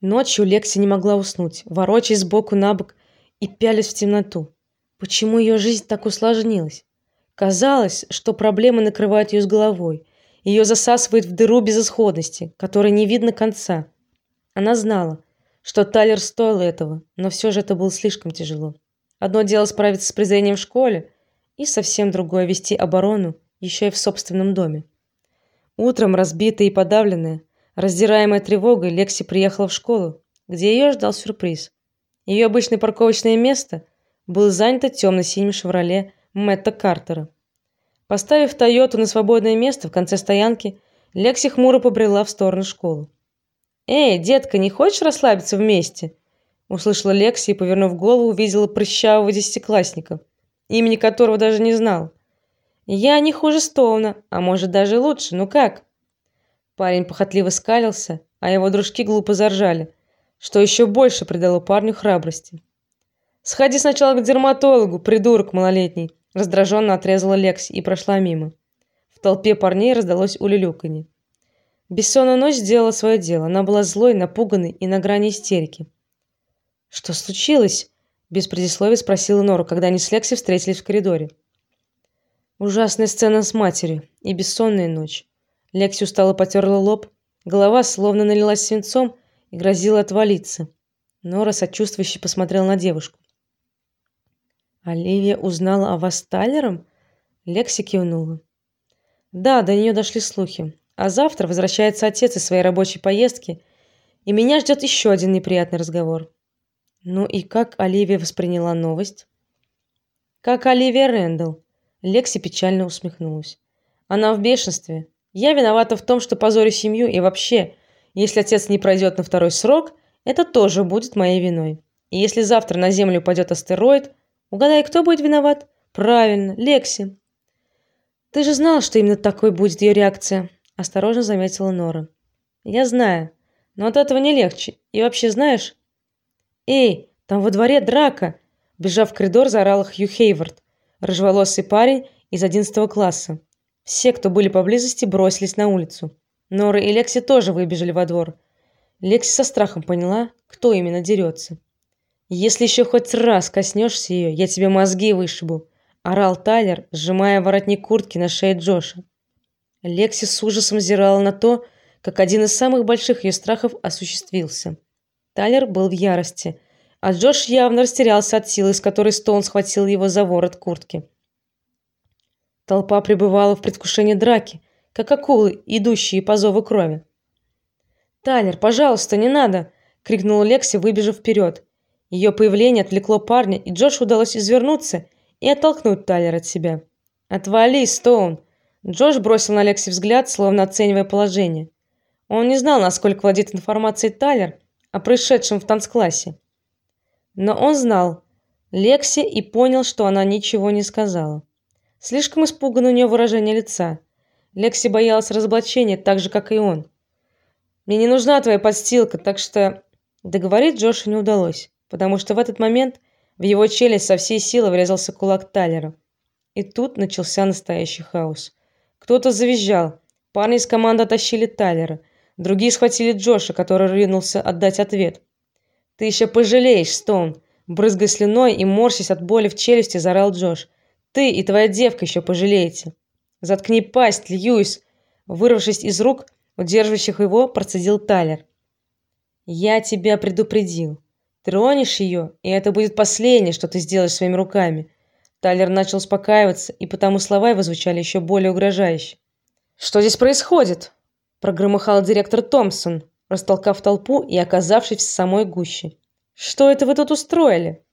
Ночью Лекси не могла уснуть, ворочаясь сбоку на бок и пялясь в темноту. Почему ее жизнь так усложнилась? Казалось, что проблемы накрывают ее с головой. Ее засасывает в дыру безысходности, которой не видно конца. Она знала, что Тайлер стоил этого, но все же это было слишком тяжело. Одно дело справиться с презрением в школе, и совсем другое вести оборону еще и в собственном доме. Утром, разбитая и подавленная, раздираемая тревогой, Лекси приехала в школу, где ее ждал сюрприз. Ее обычное парковочное место было занято темно-синим «Шевроле» Мэтта Картера. Поставив Тойоту на свободное место в конце стоянки, Лекси хмуро побрела в сторону школы. "Эй, детка, не хочешь расслабиться вместе?" услышала Лекси и, повернув голову, увидела прыщавого десятиклассника, имени которого даже не знал. "Я не хуже Стоуна, а может даже лучше. Ну как?" Парень похотливо скалился, а его дружки глупо заржали, что еще больше придало парню храбрости. Сходи сначала к дерматологу, придурок малолетний, раздраженно отрезала Лекси и прошла мимо. В толпе парней раздалось улюлюканье. Бессонная ночь сделала свое дело. Она была злой, напуганной и на грани истерики. Что случилось? без предисловий спросила Нора, когда они с Лекси встретились в коридоре. Ужасная сцена с матерью и бессонная ночь. Лекси устало потерла лоб, голова словно налилась свинцом и грозила отвалиться. Нора сочувствующе посмотрела на девушку. Оливия узнала о вас с Тайлером? Лекси кивнула. Да, до нее дошли слухи. А завтра возвращается отец из своей рабочей поездки, и меня ждет еще один неприятный разговор. Ну и как Оливия восприняла новость? Как Оливия Рэндалл. Лекси печально усмехнулась. Она в бешенстве. Я виновата в том, что позорю семью и вообще, если отец не пройдет на второй срок, это тоже будет моей виной. И если завтра на землю упадет астероид, угадай, кто будет виноват? Правильно, Лекси. Ты же знал, что именно такой будет ее реакция, осторожно заметила Нора. Я знаю, но от этого не легче. И вообще, знаешь, эй, там во дворе драка, бежав в коридор, заорал Хью Хейвард, рыжеволосый парень из одиннадцатого класса. Все, кто были поблизости, бросились на улицу. Нора и Лекси тоже выбежали во двор. Лекси со страхом поняла, кто именно дерется. Если еще хоть раз коснешься ее, я тебе мозги вышибу, орал Тайлер, сжимая воротник куртки на шее Джоша. Лекси с ужасом взирала на то, как один из самых больших ее страхов осуществился. Тайлер был в ярости, а Джош явно растерялся от силы, с которой Стоун схватил его за ворот куртки. Толпа пребывала в предвкушении драки, как акулы, идущие по зову крови. "Тайлер, пожалуйста, не надо", крикнула Лекси, выбежав вперед. Ее появление отвлекло парня, и Джошу удалось извернуться и оттолкнуть Тайлера от себя. "Отвали, Стоун!" Джош бросил на Лекси взгляд, словно оценивая положение. Он не знал, насколько владеет информацией Тайлер о происшедшем в танцклассе. Но он знал Лекси и понял, что она ничего не сказала. Слишком испуганно у нее выражение лица. Лекси боялась разоблачения так же, как и он. Мне не нужна твоя подстилка, так что договорить Джошу не удалось, потому что в этот момент в его челюсть со всей силы врезался кулак Тайлера. И тут начался настоящий хаос. Кто-то завизжал. Парни из команды оттащили Тайлера, другие схватили Джоша, который ринулся отдать ответ. Ты еще пожалеешь, Стоун, брызгая слюной и морщась от боли в челюсти, заорал Джош. Ты и твоя девка еще пожалеете. Заткни пасть, Льюис, вырвавшись из рук удерживающих его, процедил Тайлер. Я тебя предупредил. Тронешь ее, и это будет последнее, что ты сделаешь своими руками. Тайлер начал успокаиваться, и потому слова его звучали еще более угрожающе. Что здесь происходит? прогромыхал директор Томпсон, растолкав толпу и оказавшись в самой гуще. Что это вы тут устроили?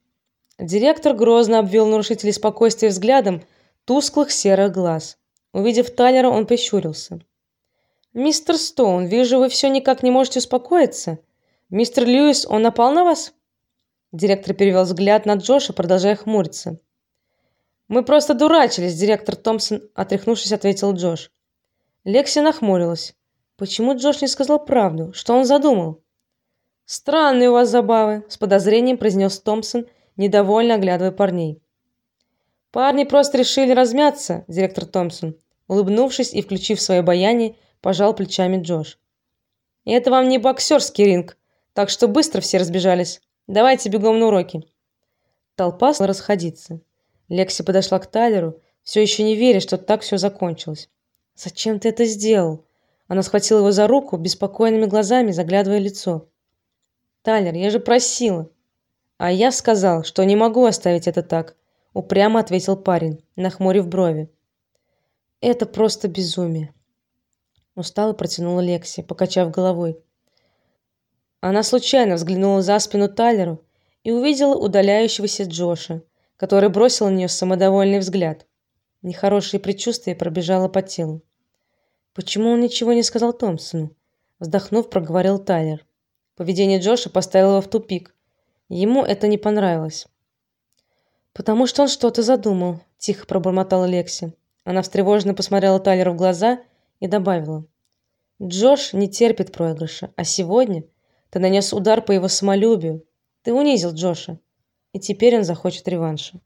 Директор грозно обвел нарушителей спокойствия взглядом тусклых серых глаз. Увидев Тайлера, он прищурился. Мистер Стоун, вижу, вы все никак не можете успокоиться. Мистер Льюис, он напал на вас? Директор перевел взгляд на Джоша, продолжая хмуриться. Мы просто дурачились, директор Томпсон, отряхнувшись, ответил Джош. Лекси нахмурилась. Почему Джош не сказал правду? Что он задумал? Странные у вас забавы, с подозрением произнес Томпсон недовольно оглядывая парней. Парни просто решили размяться, директор Томпсон, улыбнувшись и включив свое обаяние, пожал плечами Джош. Это вам не боксерский ринг, Так что быстро все разбежались. Давайте бегом на уроки. Толпа стала расходиться. Лекси подошла к Тайлеру, все еще не веря, что так все закончилось. Зачем ты это сделал? Она схватила его за руку, беспокойными глазами заглядывая в лицо. Тайлер, я же просила. А я сказал, что не могу оставить это так, упрямо ответил парень, нахмурив брови. Это просто безумие. Устало протянула Лекси, покачав головой. Она случайно взглянула за спину Тайлеру и увидела удаляющегося Джоша, который бросил на нее самодовольный взгляд. Нехорошее предчувствие пробежало по телу. Почему он ничего не сказал Томпсону? вздохнув, проговорил Тайлер. Поведение Джоша поставило его в тупик. Ему это не понравилось. Потому что он что-то задумал, тихо пробормотала Лекси. Она встревоженно посмотрела Тайлеру в глаза и добавила: Джош не терпит проигрыша, а сегодня ты нанес удар по его самолюбию. Ты унизил Джоша, и теперь он захочет реванша.